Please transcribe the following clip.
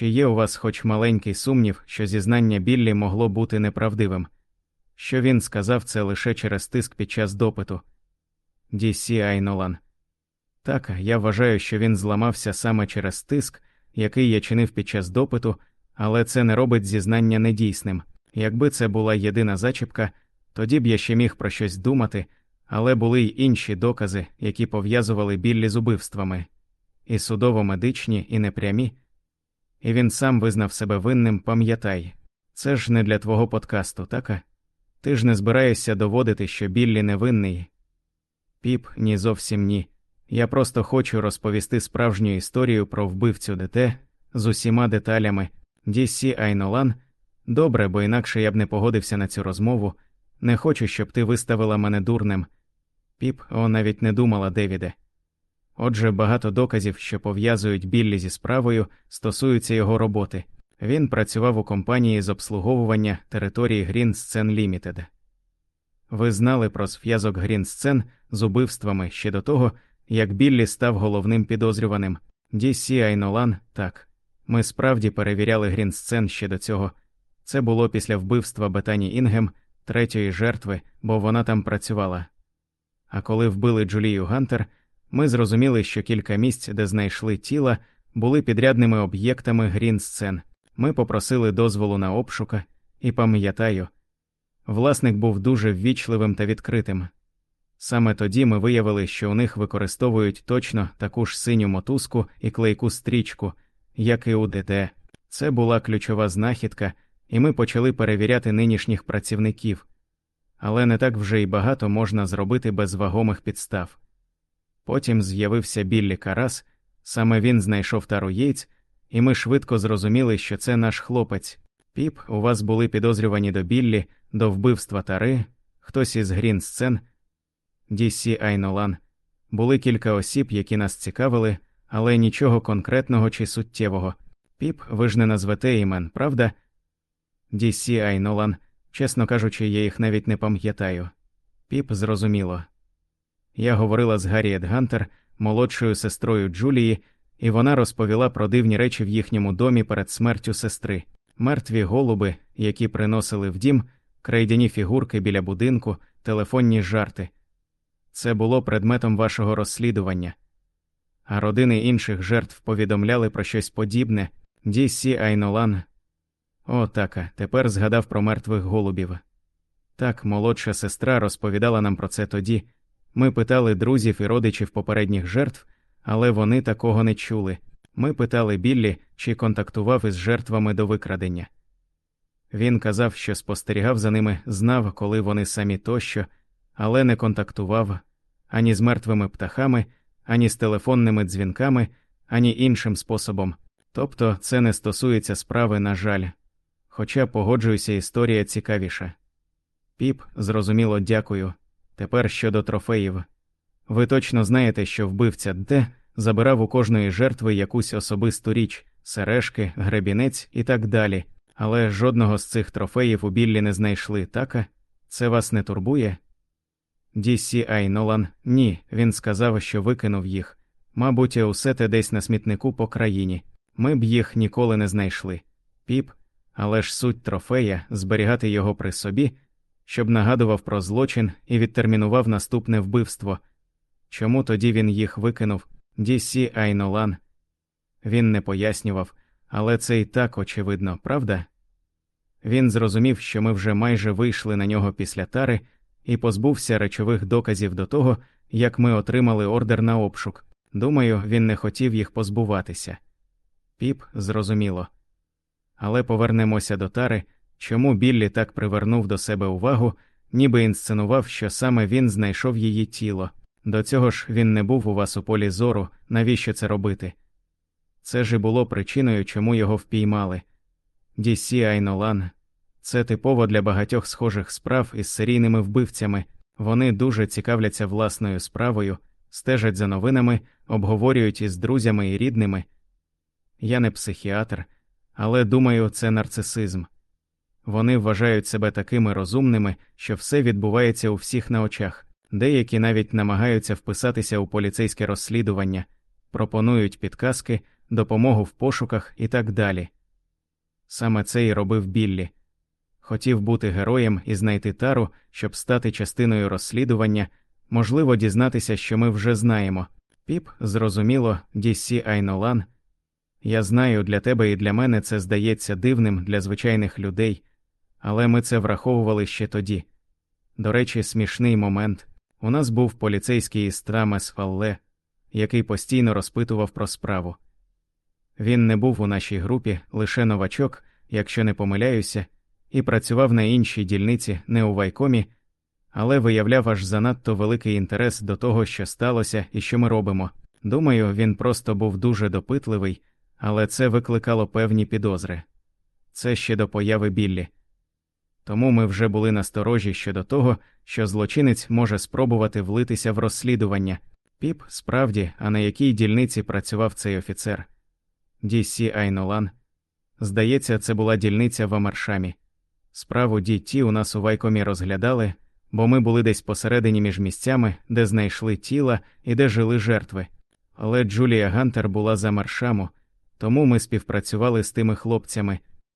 Чи є у вас хоч маленький сумнів, що зізнання Біллі могло бути неправдивим? Що він сказав це лише через тиск під час допиту? Дісі Айнолан. Так, я вважаю, що він зламався саме через тиск, який я чинив під час допиту, але це не робить зізнання недійсним. Якби це була єдина зачіпка, тоді б я ще міг про щось думати, але були й інші докази, які пов'язували Біллі з убивствами, і судово-медичні, і непрямі. І він сам визнав себе винним, пам'ятай. Це ж не для твого подкасту, така? Ти ж не збираєшся доводити, що Біллі невинний. Піп, ні, зовсім ні. Я просто хочу розповісти справжню історію про вбивцю ДТ з усіма деталями. Дісі Айнолан. Добре, бо інакше я б не погодився на цю розмову. Не хочу, щоб ти виставила мене дурним. Піп, о, навіть не думала, Девіде. Отже, багато доказів, що пов'язують Біллі зі справою, стосуються його роботи. Він працював у компанії з обслуговування території Green Scene Limited. Ви знали про зв'язок Green Scene з убивствами ще до того, як Біллі став головним підозрюваним. DC Айнолан, так. Ми справді перевіряли Green Scene ще до цього. Це було після вбивства Бетані Інгем, третьої жертви, бо вона там працювала. А коли вбили Джулію Гантер, ми зрозуміли, що кілька місць, де знайшли тіла, були підрядними об'єктами Грін-сцен. Ми попросили дозволу на обшука, і пам'ятаю, власник був дуже ввічливим та відкритим. Саме тоді ми виявили, що у них використовують точно таку ж синю мотузку і клейку стрічку, як і у ДТ. Це була ключова знахідка, і ми почали перевіряти нинішніх працівників, але не так вже й багато можна зробити без вагомих підстав. Потім з'явився Біллі Карас, саме він знайшов тару яєць, і ми швидко зрозуміли, що це наш хлопець. Піп, у вас були підозрювані до Біллі, до вбивства тари, хтось із грін сцен, Дісі Айнолан. Були кілька осіб, які нас цікавили, але нічого конкретного чи суттєвого. Піп, ви ж не назвете імен, правда? Дісі Айнолан, чесно кажучи, я їх навіть не пам'ятаю. Піп зрозуміло. Я говорила з Гарріет Гантер, молодшою сестрою Джулії, і вона розповіла про дивні речі в їхньому домі перед смертю сестри, мертві голуби, які приносили в дім, крейдяні фігурки біля будинку, телефонні жарти. Це було предметом вашого розслідування. А родини інших жертв повідомляли про щось подібне Дісі Айнолан. О, така, тепер згадав про мертвих голубів. Так, молодша сестра розповідала нам про це тоді. Ми питали друзів і родичів попередніх жертв, але вони такого не чули. Ми питали Біллі, чи контактував із жертвами до викрадення. Він казав, що спостерігав за ними, знав, коли вони самі тощо, але не контактував ані з мертвими птахами, ані з телефонними дзвінками, ані іншим способом. Тобто це не стосується справи, на жаль. Хоча погоджуюся, історія цікавіша. Піп, зрозуміло, дякую. Тепер щодо трофеїв. Ви точно знаєте, що вбивця Д забирав у кожної жертви якусь особисту річ, сережки, гребінець і так далі, але жодного з цих трофеїв у Біллі не знайшли, така? Це вас не турбує? Дісі Айнолан, ні, він сказав, що викинув їх. Мабуть, усе те десь на смітнику по країні. Ми б їх ніколи не знайшли. Піп, але ж суть трофея зберігати його при собі щоб нагадував про злочин і відтермінував наступне вбивство. Чому тоді він їх викинув Дісі Айнолан? Він не пояснював, але це і так очевидно, правда? Він зрозумів, що ми вже майже вийшли на нього після тари і позбувся речових доказів до того, як ми отримали ордер на обшук. Думаю, він не хотів їх позбуватися. Піп зрозуміло. Але повернемося до тари. Чому Біллі так привернув до себе увагу, ніби інсценував, що саме він знайшов її тіло. До цього ж він не був у вас у полі зору, навіщо це робити? Це ж і було причиною, чому його впіймали. Дісі Айнолан. Це типово для багатьох схожих справ із серійними вбивцями. Вони дуже цікавляться власною справою, стежать за новинами, обговорюють із друзями і рідними. Я не психіатр, але думаю, це нарцисизм. Вони вважають себе такими розумними, що все відбувається у всіх на очах, деякі навіть намагаються вписатися у поліцейське розслідування, пропонують підказки, допомогу в пошуках і так далі. Саме це і робив Біллі. Хотів бути героєм і знайти тару, щоб стати частиною розслідування, можливо, дізнатися, що ми вже знаємо. Піп, зрозуміло, Діссі Айнолан. Я знаю, для тебе і для мене це здається дивним для звичайних людей, але ми це враховували ще тоді. До речі, смішний момент у нас був поліцейський із Трамес Фалле, який постійно розпитував про справу. Він не був у нашій групі лише новачок, якщо не помиляюся, і працював на іншій дільниці, не у вайкомі, але виявляв аж занадто великий інтерес до того, що сталося і що ми робимо. Думаю, він просто був дуже допитливий, але це викликало певні підозри. Це ще до появи Біллі. Тому ми вже були насторожі щодо того, що злочинець може спробувати влитися в розслідування. Піп, справді, а на якій дільниці працював цей офіцер. Дісі Айнолан. Здається, це була дільниця в Амаршамі. Справу Діті у нас у вайкомі розглядали, бо ми були десь посередині між місцями, де знайшли тіла і де жили жертви. Але Джулія Гантер була за Маршаму, тому ми співпрацювали з тими хлопцями,